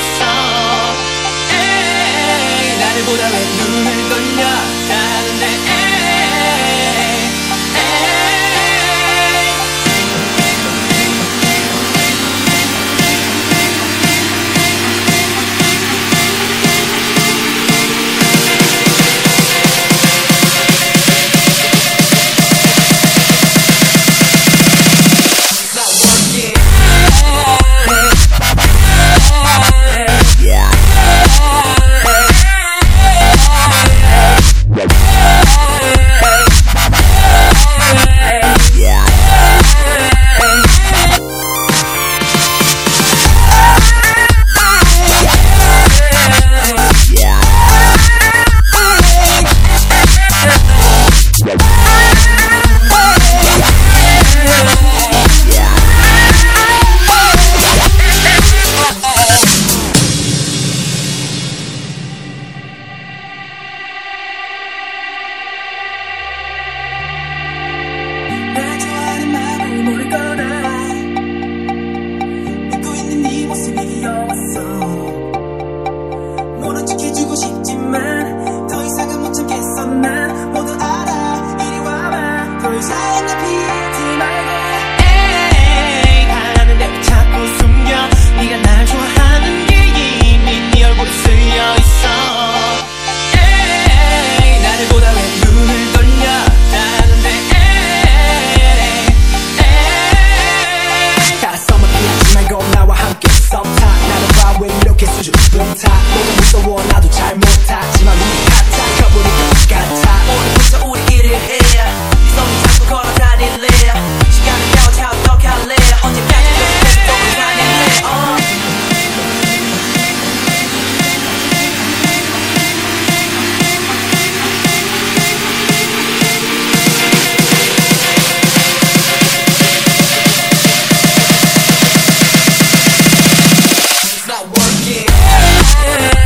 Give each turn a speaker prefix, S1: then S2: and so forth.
S1: 있어 에이, 나를 보다 왜 눈을 떠 I'm the yeah.